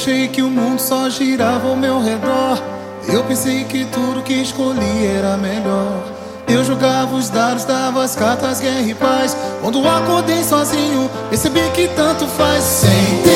achei que o mundo só girava ao meu redor. Eu pensei que tudo que escolhi era melhor. Eu jogava os dados, dava as cartas, guerra e paz. Quando acordei sozinho, percebi que tanto faz. Sem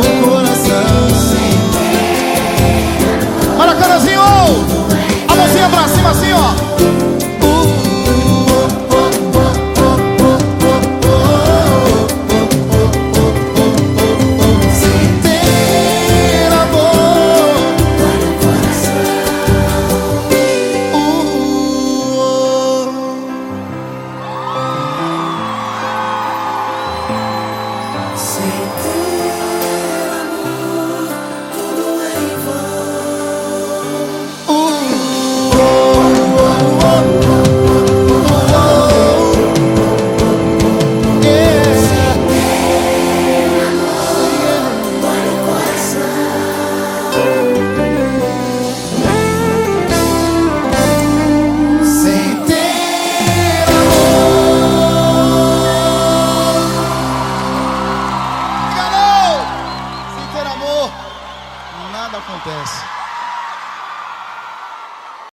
no nada acontece.